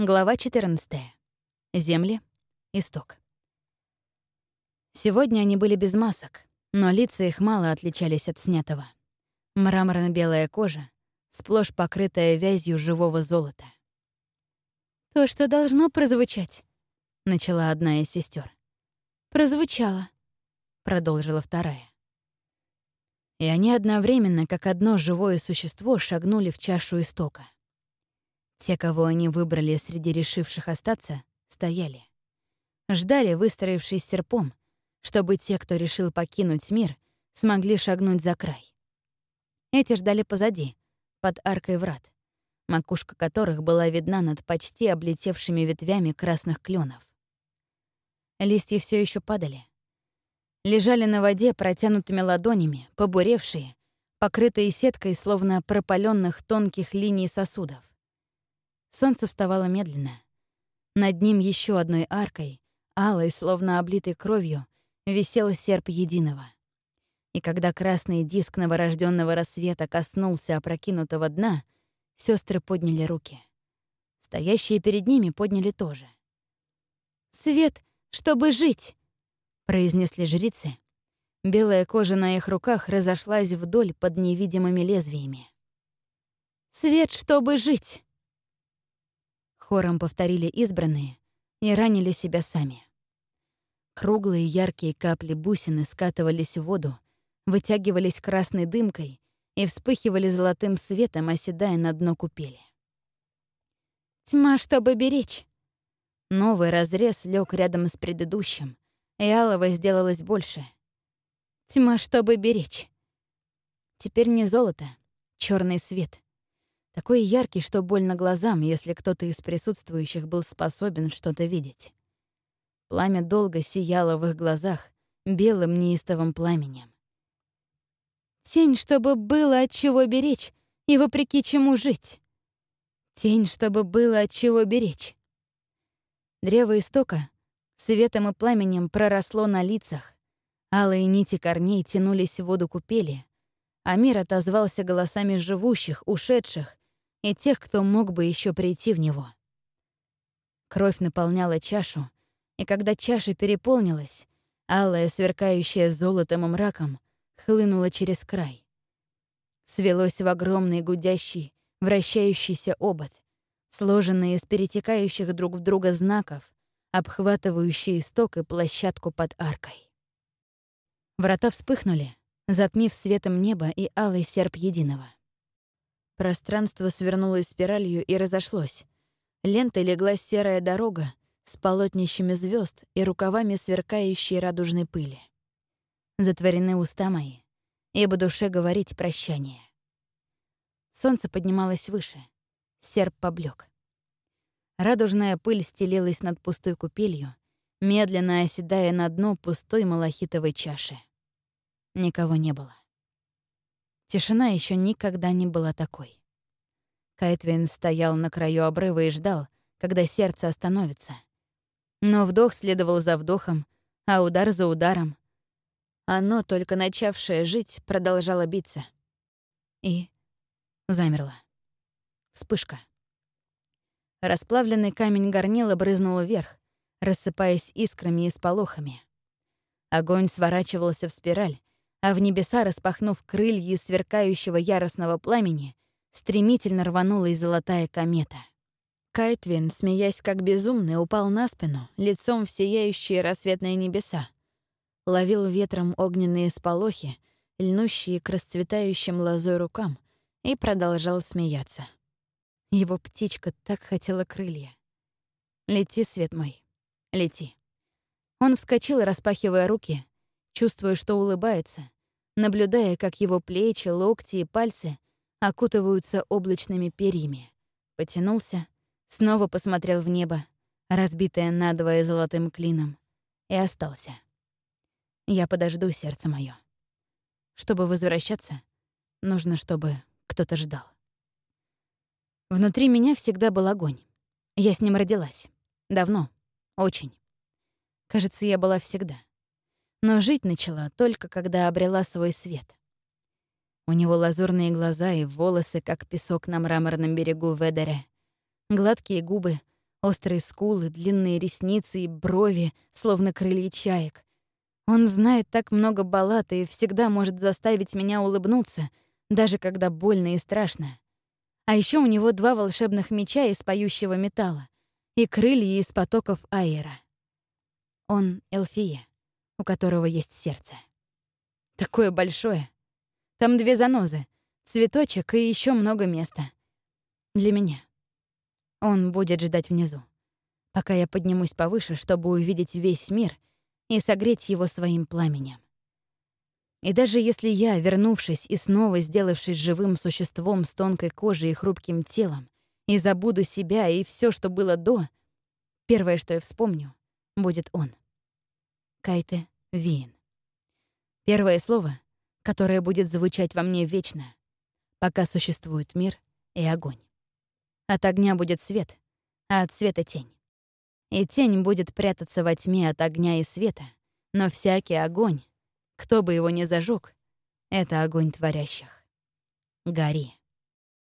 Глава 14. Земли. Исток. Сегодня они были без масок, но лица их мало отличались от снятого. Мраморно-белая кожа, сплошь покрытая вязью живого золота. «То, что должно прозвучать», — начала одна из сестер. «Прозвучало», — продолжила вторая. И они одновременно, как одно живое существо, шагнули в чашу истока. Те, кого они выбрали среди решивших остаться, стояли. Ждали, выстроившись серпом, чтобы те, кто решил покинуть мир, смогли шагнуть за край. Эти ждали позади, под аркой врат, макушка которых была видна над почти облетевшими ветвями красных кленов. Листья все еще падали. Лежали на воде протянутыми ладонями, побуревшие, покрытые сеткой, словно пропаленных тонких линий сосудов. Солнце вставало медленно. Над ним еще одной аркой, алой, словно облитой кровью, висел серп единого. И когда красный диск новорожденного рассвета коснулся опрокинутого дна, сестры подняли руки. Стоящие перед ними подняли тоже. «Свет, чтобы жить!» — произнесли жрицы. Белая кожа на их руках разошлась вдоль под невидимыми лезвиями. «Свет, чтобы жить!» Хором повторили избранные и ранили себя сами. Круглые яркие капли бусины скатывались в воду, вытягивались красной дымкой и вспыхивали золотым светом, оседая на дно купели. «Тьма, чтобы беречь!» Новый разрез лег рядом с предыдущим, и алого сделалось больше. «Тьма, чтобы беречь!» Теперь не золото, черный свет. Такой яркий, что больно глазам, если кто-то из присутствующих был способен что-то видеть. Пламя долго сияло в их глазах белым неистовым пламенем. Тень, чтобы было от чего беречь и вопреки чему жить. Тень, чтобы было от чего беречь. Древо истока светом и пламенем проросло на лицах, алые нити корней тянулись в воду купели, а мир отозвался голосами живущих, ушедших и тех, кто мог бы еще прийти в него. Кровь наполняла чашу, и когда чаша переполнилась, алая, сверкающая золотом и мраком, хлынула через край. Свелось в огромный гудящий, вращающийся обод, сложенный из перетекающих друг в друга знаков, обхватывающий исток и площадку под аркой. Врата вспыхнули, затмив светом небо и алый серп единого. Пространство свернулось спиралью и разошлось. Лентой легла серая дорога с полотнищами звезд и рукавами сверкающей радужной пыли. Затворены уста мои, ибо душе говорить прощание. Солнце поднималось выше, серп поблек. Радужная пыль стелилась над пустой купелью, медленно оседая на дно пустой малахитовой чаши. Никого не было. Тишина еще никогда не была такой. Кайтвин стоял на краю обрыва и ждал, когда сердце остановится. Но вдох следовал за вдохом, а удар за ударом. Оно, только начавшее жить, продолжало биться. И замерло. Вспышка. Расплавленный камень горнила брызнул вверх, рассыпаясь искрами и сполохами. Огонь сворачивался в спираль, а в небеса, распахнув крылья сверкающего яростного пламени, стремительно рванулась золотая комета. Кайтвин, смеясь как безумный, упал на спину, лицом в сияющие рассветные небеса. Ловил ветром огненные сполохи, льнущие к расцветающим лозой рукам, и продолжал смеяться. Его птичка так хотела крылья. «Лети, свет мой, лети». Он вскочил, распахивая руки, чувствуя, что улыбается, наблюдая, как его плечи, локти и пальцы окутываются облачными перьями. Потянулся, снова посмотрел в небо, разбитое надвое золотым клином, и остался. Я подожду, сердце мое. Чтобы возвращаться, нужно, чтобы кто-то ждал. Внутри меня всегда был огонь. Я с ним родилась. Давно. Очень. Кажется, я была всегда но жить начала только когда обрела свой свет. У него лазурные глаза и волосы, как песок на мраморном берегу Ведере, гладкие губы, Острые скулы, длинные ресницы и брови, словно крылья чаек. Он знает так много баллад и всегда может заставить меня улыбнуться, даже когда больно и страшно. А еще у него два волшебных меча из поющего металла и крылья из потоков аэра. Он Элфия, у которого есть сердце. Такое большое. Там две занозы, цветочек и еще много места. Для меня. Он будет ждать внизу, пока я поднимусь повыше, чтобы увидеть весь мир и согреть его своим пламенем. И даже если я, вернувшись и снова сделавшись живым существом с тонкой кожей и хрупким телом, и забуду себя и все, что было до, первое, что я вспомню, будет он. Кайте Виен. Первое слово, которое будет звучать во мне вечно, пока существует мир и огонь. От огня будет свет, а от света — тень. И тень будет прятаться во тьме от огня и света, но всякий огонь, кто бы его ни зажег, это огонь творящих. Гори.